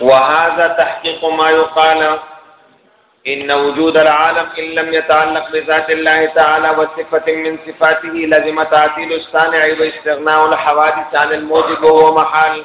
وهذا تحقيق ما يقال إن وجود العالم إن لم يتعلق بذات الله تعالى وصفة من صفاته لزم تعديل الصانع واستغناء الحوادث عن الموجب وهو محال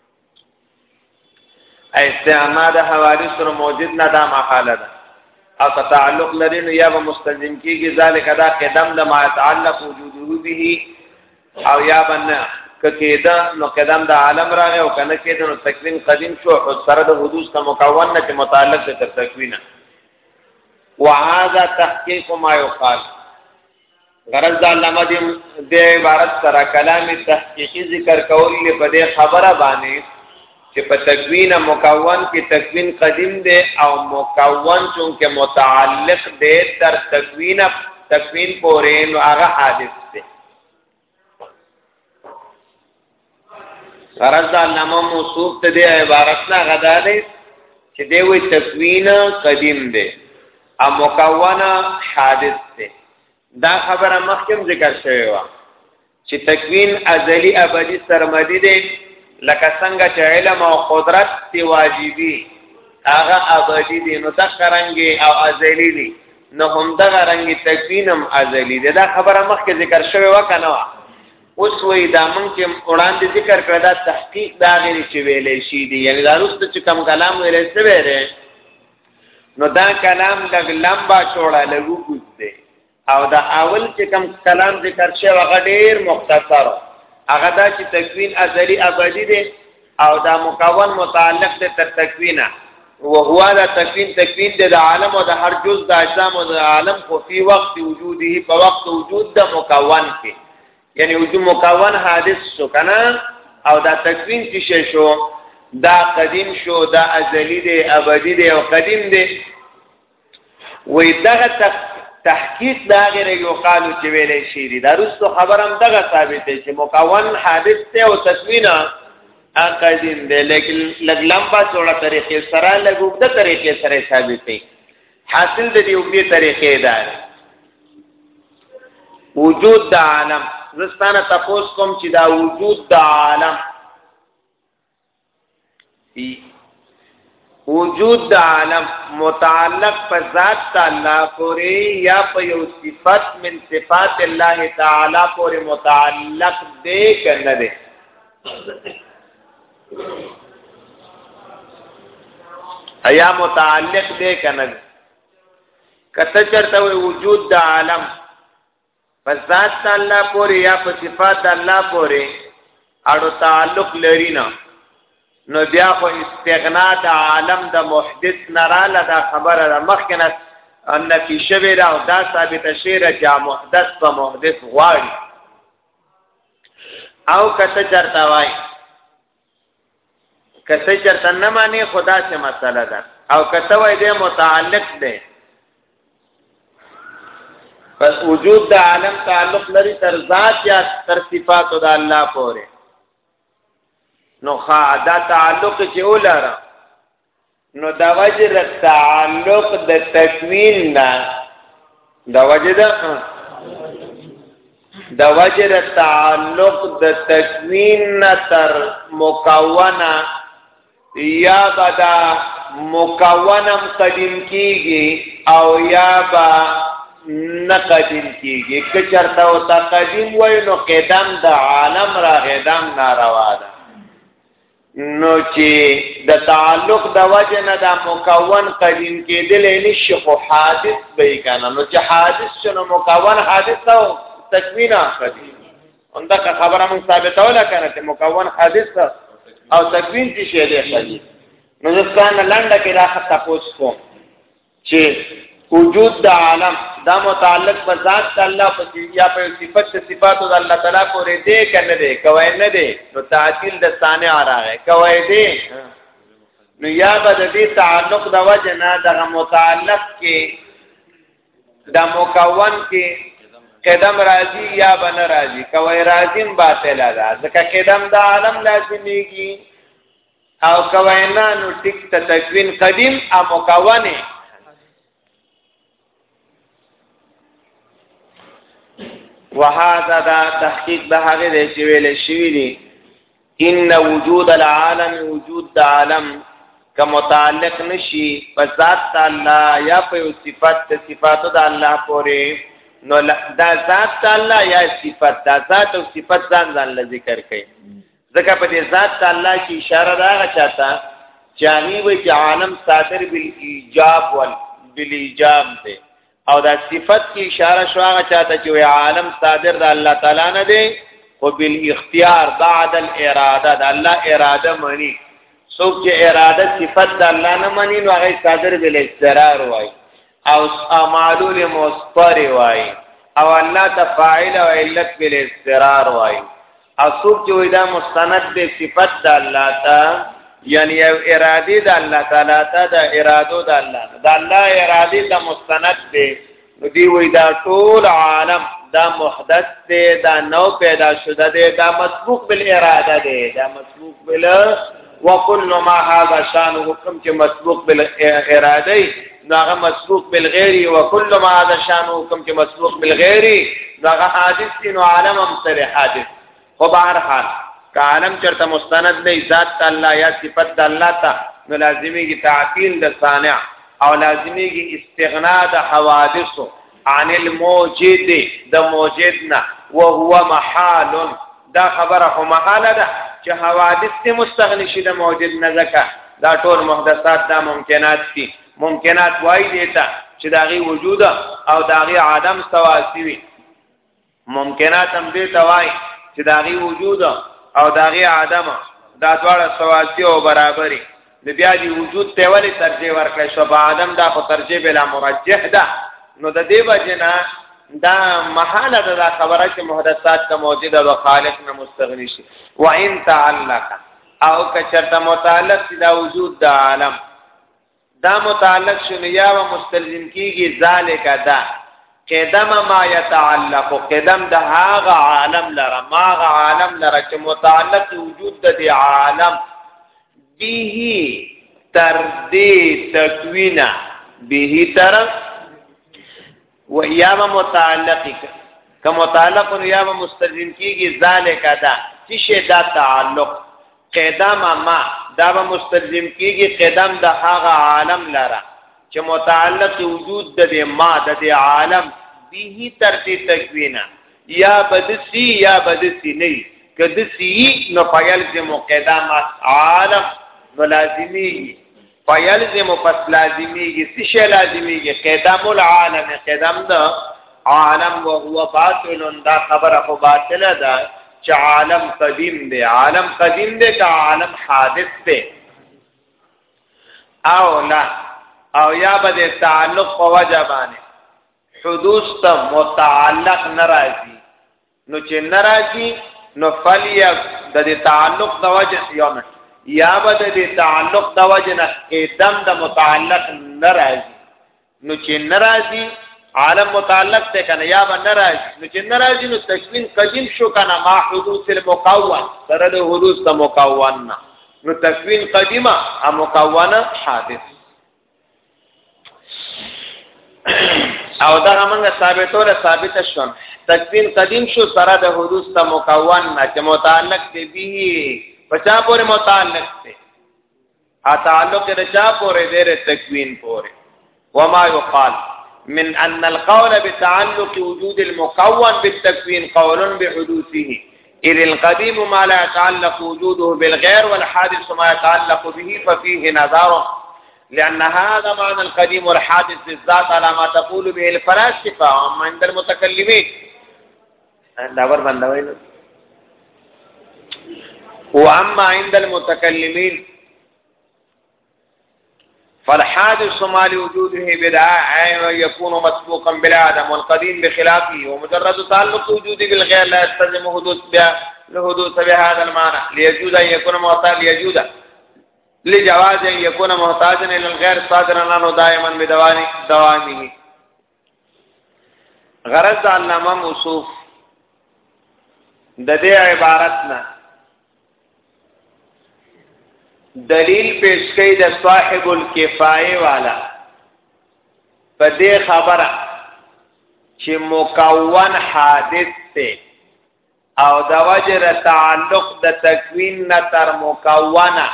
استعما د حوالی سره موجود نه دا محاله ده او که تعلق لري نو یا به مستلزم کیږي ذالک دا قدم د ما تعلق وجوده به او یا بنه کېدا نو قدم د عالم راغی او کنه کېدا نو تکوین قدیم شو او سره د حدوث ته مکون نه چې متعلق تر تکوینه وهذا تحقیق ما یقال غرض دا لمه دې د عبارت سره کلام تحقیقی ذکر کول نه په دې خبره باندې چې په تکوین مکون کې تکوین قدیم دی او مکون چونکه متعلق دی تر تکوین تکوین پورې نو هغه حادث دی غرض دا علامه موصوف ته دی عبارت نه غدا دی چې دی وی تکوین قدیم دی او مکون حادث دی دا خبره مخکم ذکر شوی و چې تکوین ازلی ابدی سرمدی دی لکه څنګه چې علم او قدرت دی واجبی هغه ابدی دی نو تخرنګي او ازلی دی نو هم دغه رنګ تکوینم ازلی دی دا خبره مخکې ذکر شوی و کنه وا اوس وی دا مونږ چې وړاندې ذکر کړ دا تحقیق دا غیر چې ویلې شي دی یعنی دا رسته چې کم کلام ویلې څه ویلې نو دا کلام لګ لمبا چوڑا لګو کوز دی او دا اول چې کم کلام ذکر شوی هغه ډیر مختصر هغه دا چې تکوین ازلی ابدی دی او دا مکون متعلق دی تر تکوینه وهو دا تکوین تکوین دی د عالم او د هر جز د اجسام او د عالم خو فی وقت وجوده په وقت وجود د مکون کې یعنی وجود مکون حادث شو کنه او دا تکوین چې شو دا قدیم شو دا ازلی دی ابدی دی او قدیم دی وې دغه تحقیق دا غیر یو قالو چې ویلې شي دي دا رسو خبرم دغه ثابت دی چې مکون حادث ته او تکوینا اقدین دی لیکن لګ لمبا جوړه طریقې سره لګوګ د طریقې سره ثابت دی حاصل د دې وګړي طریقې دا وجود د عالم زستانه تاسو کوم چې دا وجود د عالم وجود د عالم متعلق په ذات تعالی پورې یا په یو صفت من صفات الله تعالی پورې متعلق دی کنه دی ایا متعلق دی کنه کته چرته وجود د عالم په ذات د الله پورې یا په صفات د الله پورې اړو تعلق لري نه نو بیا خو استغنا د عالم د محدث نراله دا خبره ده مخکنه ان فی شبه را او دا ثابت شیره چې محدث په محدث غواړي او کته چرتا وای کته چرته نه معنی خدا سے مسله ده او کته وای دې متعلق ده پس وجود د عالم تعلق لري تر ذات یا تر صفات د الله پورې نو خاعده تعلق چې ولاره نو دا وجه د تعلق د تکوین نه دا وجه ده دا وجه د تعلق د تکوین نه تر مکونه یا بدا مکونم قدیم کیږي او یا با نه قدیم کیږي که چرته او تا قدیم وای نو قدم د عالم را غدم ناروا ده نو چې د تعلق د وجه نه دا مکون قدیم کېدل نشي خو حادث به کنه نو چې حادث شنو مکون حادث او تکوین قدیم انده خبره مون ثابته ولا کنه چې مکون حادث او تکوین چې شی دی قدیم نو ځکه نه لنډه کې راخه تاسو کوم چې وجود د عالم دا متعلق په ذات د الله په یا په صفت د صفاتو د الله تعالی پورې دی کنه دی کوي نه دی نو تعطیل د صانع راغی کوي دی نو یا به د دې تعلق د وجه نه د متعلق کې د مکون کې قدم راضی یا بن راضی کوي راضیم باطل ده ځکه قدم د عالم لازميږي او کوینا نو ټیک ته تکوین قدیم ا مکونه وهذا دا تحقیق د هغه دی چې ویل شوی دی ان وجود العالم وجود د عالم که متعلق نشي په ذات الله یا په صفات د صفاتو د الله پورې نو دا ذات الله یا صفات دا ذات او صفات ځان ځان ذکر کوي ځکه په دې ذات ته الله کی اشاره راغه چاته چاغي وي چې عالم صادر بالایجاب ول بالیجاب دی او دا صفت کی اشاره شو هغه چاته چې وي عالم صادر د الله تعالی نه دی خو بالاختیار بعد الاراده د الله اراده مانی څوک چې اراده صفت د الله نه مانی نو هغه صادر بل اضطرار وایي او امالول مصبر وای او الله تفاعل او علت بل استقرار وای اسوب چې وای دا مستند دی صفت د الله تا یعنی یو اراده د الله تعالی ته د ارادو د الله د الله اراده ته مستند دی نو دی وای دا ټول عالم دا محدث دی دا نو پیدا شوه دی دا مسبوق بل اراده دی دا مسبوق بل وکل ما هذا شان حکم چې مسبوق بل اراده ناغه مسبوق بل غیر وکل ما هذا شان حکم چې مسبوق بل غیر ناغه حادث دي نو عالم هم سره حادث خو بهر حال کالم چرته مستند نه ذات الله یا صفت الله ته نو لازمي کی تعطیل د صانع او لازمي کی استغنا د حوادثو عن الموجد د موجد نه وهو محال دا خبره خو محاله ده چې حوادث ته مستغنی شي د موجد نه ځکه دا ټول محدثات دا ممکنات دي ممکنات وای دي ته چې داغي وجود او داغي عدم سواسی وي ممکنات هم دې توای چې داغي وجود او داغي عدم دا دواړه سواسي او برابرې د بیا دی وجود ته ولې ترجیح ورکړې شو په عدم دا خو ترجیح بلا مرجح ده نو د دې وجنا دا محاله دا خبره چې محدثات ته موجوده او خالق نه مستغنی شي و ان تعلق او کچرته متعلق دا وجود د عالم دا متعلق شنو یا و مستلزم کیږي ذالک دا قدم ما يتعلق قدم د هاغه عالم لره ماغه عالم لره چې متعلق وجود د دی عالم به تر دې تکوینا به تر و یا متعلق که متعلق نو یا مستلزم کیږي ذالک دا چې شه دا تعلق قیدام ما دا به مستلزم کیږي قیدام د هغه عالم لره چې متعلق وجود د ما د عالم به ترتیب تکوینا یا بدسی یا بدسی نه کدسی نو فعل کې مقدمه عالم ولازمی فیلزم پس لازمیږي څه شی لازمیږي قیدم العالم قیدم ده عالم وهو باطل دا خبره خو باطله ده چې عالم قدیم دی عالم قدیم دی که عالم حادث دی او لا او یا به د تعلق په وجه باندې حدوث ته متعلق ناراضي نو چې ناراضي نو فلیا د دې تعلق د وجه یو نه یا به د دې تعلق د وجه نه ادم د متعلق ناراضي نو چې ناراضي عالم متعلق ته کنه یا به ناراضي نو چې ناراضي نو تکوین قدیم شو کنه ما حدوث المقوم سره د حدوث د مقوم نه نو تکوین قدیمه او مقومه حادث او دا موږ ثابتوله ثابت شون تکوین قدیم شو سره د حدوث ته مکون چې متعلق دی به پچا پورې متعلق دی ا تعلق د چا پورې دی د تکوین پورې وما يقال من ان القول بتعلق وجود المكون بالتكوين قول بحدوثه إذ القديم ما لا يتعلق وجوده بالغير والحادث ما يتعلق به ففيه نظر لأن هذا معنى القديم والحادث بالذات على ما تقول به الفلاسفة وما عند المتكلمين داور بندوي واما عند المتكلمين فالحادث ما لوجوده بدعاء ويكون مسبوقا بالعدم والقديم بخلافه ومجرد تعلق وجوده بالغير لا يستلزم حدوث بها لحدوث بهذا المعنى ليجوز ان يكون معطى ليجوز لجواز ان يكون محتاجا الى الغير صادرا عنه دائما بدواني دوامه غرض علامه موصوف د دې عبارت نه دلیل پیش کوي د صاحب الکفایه والا په دې خبره چې مکون حادث ته او د وجر تعلق د تکوین نه تر مکونه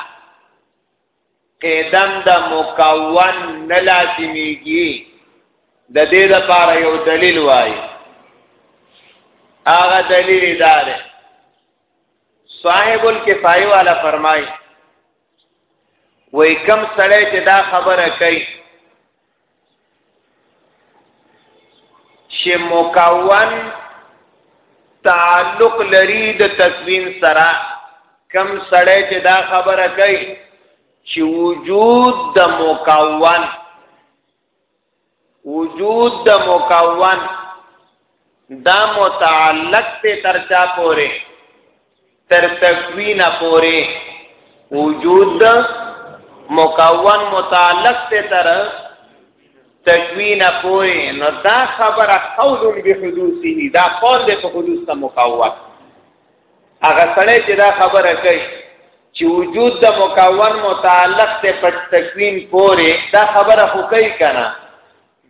قیدن د مکون نه لازمیږي د دې لپاره یو دلیل وای هغه دلیل دار صاحب الکفایه والا فرمای وای کم سړی چې دا خبره کوي چې مکون تعلق لري د تکوین سره کم سړی چې دا خبره کوي چې وجود د مکون وجود د مکون دا متعلق ته ترچا پوره تر تکوین پوره وجود مکون متعلق ته تر تکوین پوره نو دا خبره قول بحدوثه دا قول د حدوث ته مکون هغه سره چې دا خبره کوي چې وجود د مکون متعلق ته په تکوین پورې دا خبره خو کوي کنه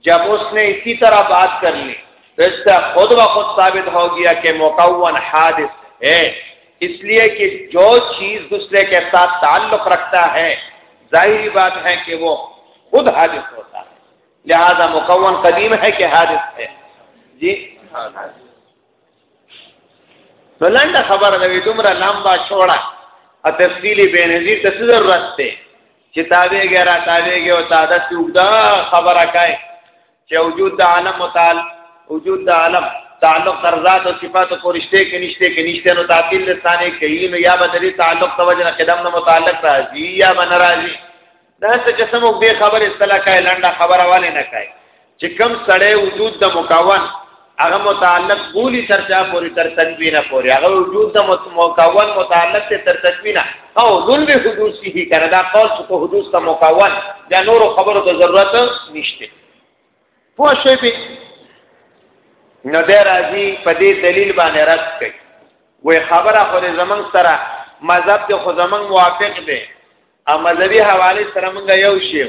جب اس نے اسی طرح بات کر لی تو اس سے خود بخود ثابت ہو گیا کہ مکون حادث ہے اس لیے کہ جو چیز دوسرے کے ساتھ تعلق رکھتا ہے ظاہری بات ہے کہ وہ خود حادث ہوتا ہے لہذا مکون قدیم ہے کہ حادث ہے جی تو لنڈا خبر لمبا چھوڑا ا تفصیل بین نظیر ته ضرورت ته چې تابېږي را تابېږي او تاده چې وګدا خبره کوي چې وجود د عالم متعال وجود د عالم تعلق تر ذات او صفات او رشته کې نشته کې نشته نو تعطیل لسانه کوي نو یا بدلی تعلق توجه قدم نه متعلق راځي یا بنراځي دا څه چې سمو به خبره استلا کوي لنډه خبره والے نه کوي چې کم سړی وجود د مکون هغه متعلق بولی تر چا پوری تر تدوینه پوری هغه وجود د مکون متعلق ته تر تدوینه او ذل به حدوثه کنه دا قول څخه حدوث د مکون د نور خبرو ته ضرورت نشته پوه شئ به نو د راضی په دې دلیل باندې رد کړي وې خبره خو زمنګ سره مذهب د خو زمنګ موافق دی ا مذهبي حواله سره موږ یو شی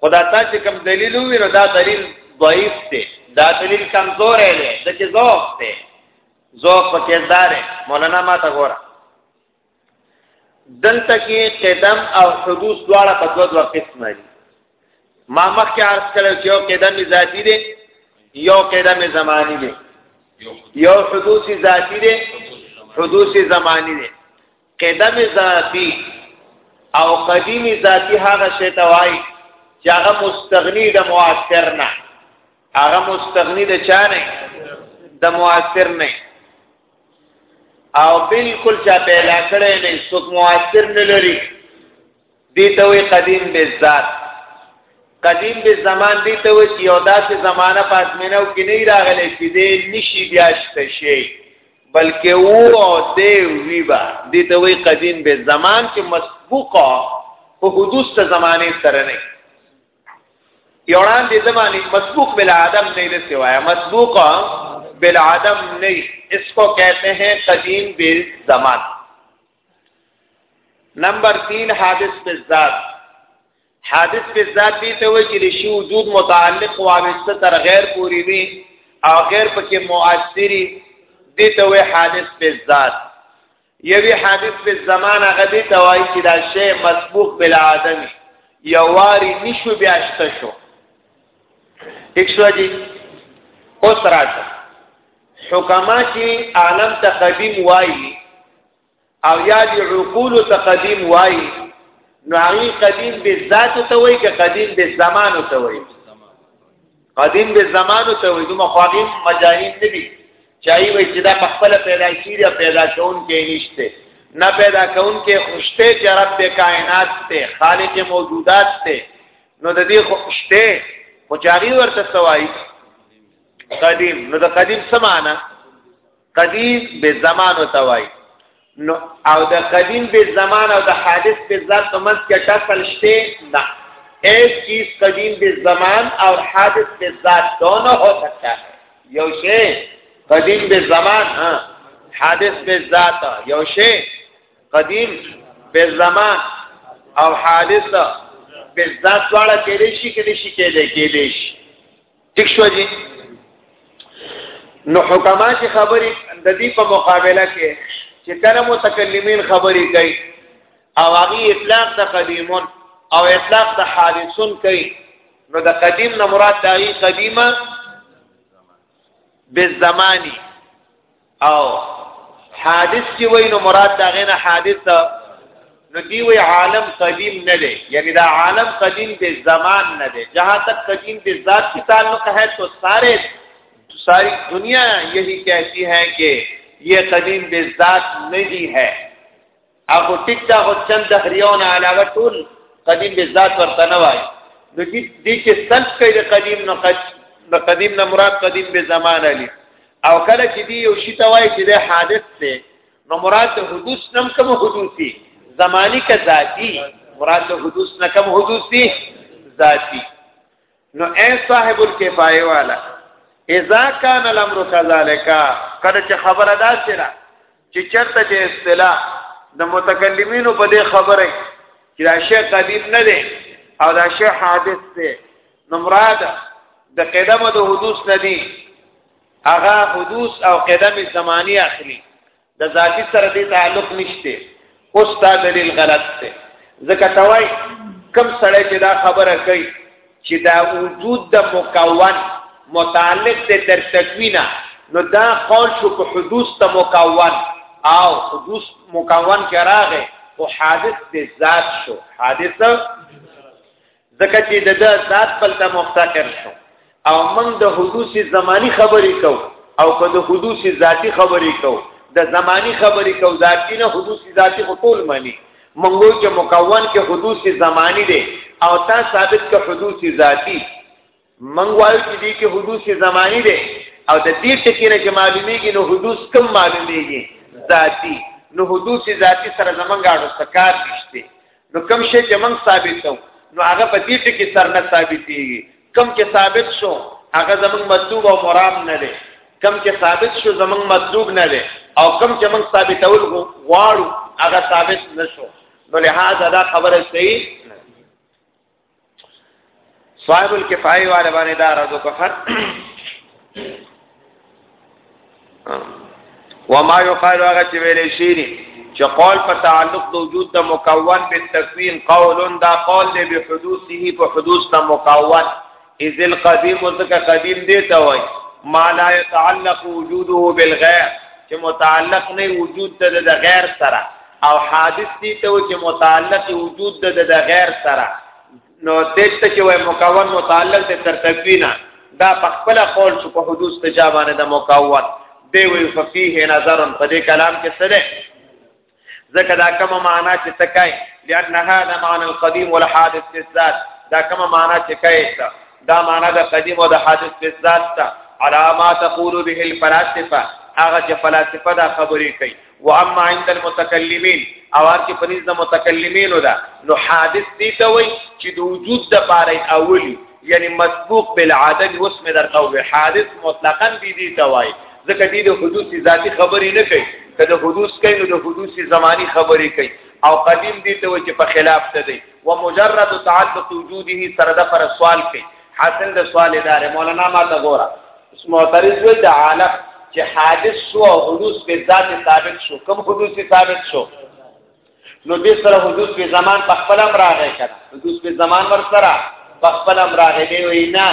خدا تا چې کوم دلیل وي نو دا دلیل ضعیف دی دا دلیل کمزور دی د چې ضعف دی ضعف پکې دار مولانا ما ته ګوره دلته کې قدم او حدوث دواړه په دوه دوه قسمه دي ما مخکې عرض کړو چې یو قدم ذاتی دی یو قدم زمانی دی یو حدوث ذاتی دی حدوث زمانی دی قدم ذاتی او قدیم ذاتی هغه شی ته وای چې هغه مستغنی د مؤثر نه هغه مستغنی د چا نه د مؤثر نه او بالکل چا پیدا کړي نه څوک مؤثر نه لري دی ته وی قدیم بالذات قدیم بالزمان دی ته وی چې یو داسې زمانہ په ازمنو کې نه راغلی چې دی نشي بیا شته شي بلکې وو او دی وی با دی ته وی قدیم بالزمان چې مسبوقه په حدوث ته زمانه سره نه یوړان دې زمانه مسبوق بل عدم نه دې سوایا مسبوق بل عدم نه اس کو کہتے ہیں قدیم بل زمان نمبر 3 حادث په ذات حادث په ذات دي ته وایي چې شی وجود متعلق وابسته تر غیر پوری وي او غیر پکې مؤثری دي ته وایي حادث په ذات یوی حادث په زمان هغه دي ته وایي چې دا شی مسبوق بل آدم یو واری نشو بیا شته شو ٹھیک شو جی اوس راځه حکما چې عالم ته قدیم وایي او یا دی عقول ته قدیم وایي نو هغه قدیم به ذات ته وایي که قدیم به زمان ته وایي قدیم به زمان ته وایي دومره خواږه مجاهین نه دي چای وایي چې دا په خپل پیدا کیږي پیدا کون کې نشته نه پیدا کون کې خوشته چې رب د کائنات ته خالق موجودات ته نو د دې خوشته او چاري ورته سوای قدیم نو د قدیم څه معنی قدیم به زمان او توای نو او د قدیم به زمان او د حادث به ذات په منځ کې ټاکل شته نه ایک چیز قدیم به زمان او حادث به ذات دونو هو سکتا ہے یو شی قدیم به زمان ها حادث به ذات یو شی قدیم به زمان او حادث به ذات واړه کېدې شي کېدې شي کېدې کېدې شي ټیک شو جی نو حکما چې خبرې د دې په مقابله کې چې کله متکلمین خبرې کوي او هغه اطلاق د قدیمون او اطلاق د حادثون کوي نو د قدیم نه مراد دایي قدیمه بالزمانی او حادث چې وای نو مراد دا غنه حادث نو دی وی عالم قدیم نه دی یعنی دا عالم قدیم دی زمان نه دی جہاں تک قدیم دی ذات کی تعلق ہے تو سارے ساری دنیا یہی کہتی ہے کہ یہ قدیم دی ذات نہیں ہے اخو ټیک دا خو چند دهریون علاوه ټول قدیم به ذات ورته نه وای نو دې دې چې سلف کوي د قدیم نو د قدیم نه مراد قدیم به زمان علی او کله چې دی یو شی توای چې د حادث ته نو مراد د حدوث نم کوم حدوثي زمانی کا ذاتی مراد د حدوث نه کوم حدوثي ذاتی نو اے صاحب الکفایه والا اذا کان الامر كذلك کله چې خبره دا سره چې چرته چې اصطلاح د متکلمینو په دې خبره چې دا شی قدیم نه دی او دا شی حادث دی نو مراد د قدم د حدوث نه دی هغه حدوث او قدم زمانی اخلي د ذاتی سره دې تعلق نشته اوس تا دلیل غلط دی ځکه توای کم سړی چې دا خبره کوي چې دا وجود د مکون متعلق دی تر تکوینا نو دا قول شو په حدوث ته مکون او حدوث مکون کې راغی او حادث د ذات شو حادث ځکه چې د ده ذات بل ته مفتقر شو او موږ د حدوث زمانی خبرې کو او که د حدوث ذاتی خبرې کو د زمانی خبرې کو ذاتی نه حدوث ذاتی خو ټول معنی منګو چې مکون کې حدوث زمانی دی او تا ثابت که حدوث ذاتی من وایو چې دې کې حدوث زمانی دی او د دې ټکی نه چې معلومیږي نو حدوث کم معلومیږي ذاتی نو حدوث ذاتی سره زمونږ اړه سکار نشته نو کم شي چې موږ ثابتو نو هغه په دې ټکی سره نه ثابتېږي کم چې ثابت شو هغه زمونږ مطلوب او مرام نه دی کم چې ثابت شو زمونږ مطلوب نه دی او کم چې موږ ثابتول غواړو هغه ثابت نشو نو لہذا دا خبره صحیح صاحب الکفایه والے باندې دا راځو په خر وما يقال هغه چې ویلې شي چې قول په تعلق د وجود د مکون په تکوین قول دا قول دی به حدوثه په حدوث د مکون اذ القدیم ورته قدیم دی ته وای ما لا يتعلق وجوده بالغير چې متعلق نه وجود د غیر سره او حادث دی ته چې متعلق وجود د غیر سره نو دته چې وای مکون متعلق ته تر تکوینا دا په خپل قول چې په حدوث ته جا باندې د مکون دی وی ففيه نظر په دې کلام کې سره ځکه دا کومه معنا چې تکای لأن هذا معنى القديم والحادث في الذات دا کومه معنا چې کای دا معنا د قدیم او د حادث په ذات ته علامات تقول به الفلاسفه هغه چې فلاسفه دا خبرې کوي و اما عند المتکلمین او چې پنځ د متکلمینو دا نو حادث دي ته وای چې د وجود د پاره اولی یعنی مسبوق بالعدم اوس مې درته وې حادث مطلقاً دي دي توای ځکه دې د حدوث ذاتی خبرې نه کوي کله حدوث کوي نو د حدوث زمانی خبرې کوي او قدیم دي ته چې په خلاف ته دی و مجرد تعلق وجوده سره د پر سوال کوي حاصل د سوال ادارې مولانا ما ته ګوره معترض وي د عالم چې حادث شو او حدوث په ذات ثابت شو کوم حدوث ثابت شو نو دې سره حدوث به زمان په خپل امر راغی کنه حدوث به زمان ور سره په خپل امر راغی دی وینا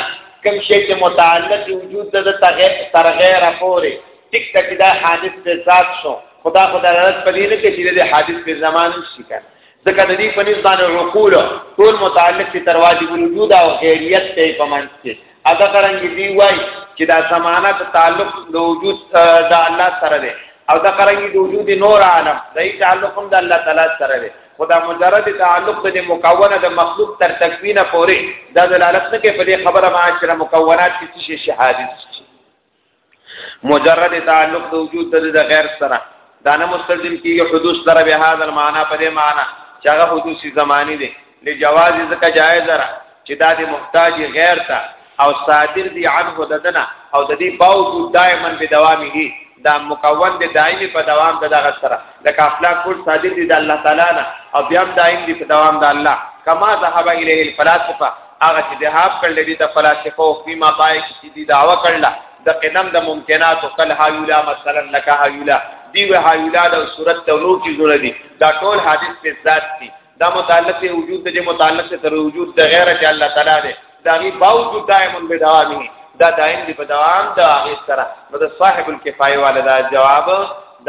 کوم شی چې متعلق وجود د تغیر تر غیر پورې ټیک ټک دا حادث په ذات شو خدا خدا رات په دې نه کې چې د حادث په زمان شي کنه ځکه د دې په نسبت باندې عقول ټول متعلق دي تر واجب الوجود او غیریت ته په منځ کې ادا کرانګي دی وای چې دا سمانه ته تعلق د وجود د الله سره دی او دا کرانګي د وجود نور عالم دای تعلق هم د الله تعالی سره دی خدا مجرد تعلق د مکونه د مخلوق تر تکوینه پورې دا دلالت نه کوي په دې خبره ما چې مکونات کې څه شي حادث شي مجرد تعلق د وجود د غیر سره دا نه مستلزم کیږي حدوث سره به هاذ المعنى په دې معنی چې هغه حدوثي زمانی دی لجواز ځکه جایز را چې دا د محتاج غیر ته او صادر دی عنه ددنه او د دې باوجود دائما به دوامه دا مکون دی دایمي په دوام د دغه سره د کافلا کول صادر دی د الله تعالی نه او بیا دائم دی په دوام د الله کما ذهب الیه الفلاسفه هغه چې ذهاب کړل دي د فلسفه او فيما بايک چې دي دعوا کړل د قدم د ممکنات او کل هايولا مثلا لك هايولا دی و هايولا د صورت ته نور چیزونه دي دا ټول حادث په ذات دي دا متعلق دی وجود د متعلق سره تر وجود د غیر چې الله تعالی دی دا غي باوجود دائم به دوامي دا دائم دی په دوام دا غي سره نو د صاحب الکفایه والا دا جواب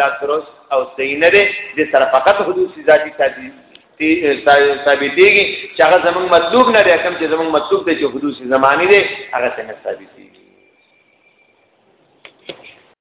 دا درست او صحیح نه دی د سره فقط حدوث ذاتی تدریس ثابتېږي چې هغه زمونږ مطلوب نه دی کوم چې زمونږ مطلوب دی چې حدوث زماني دی هغه څنګه ثابتېږي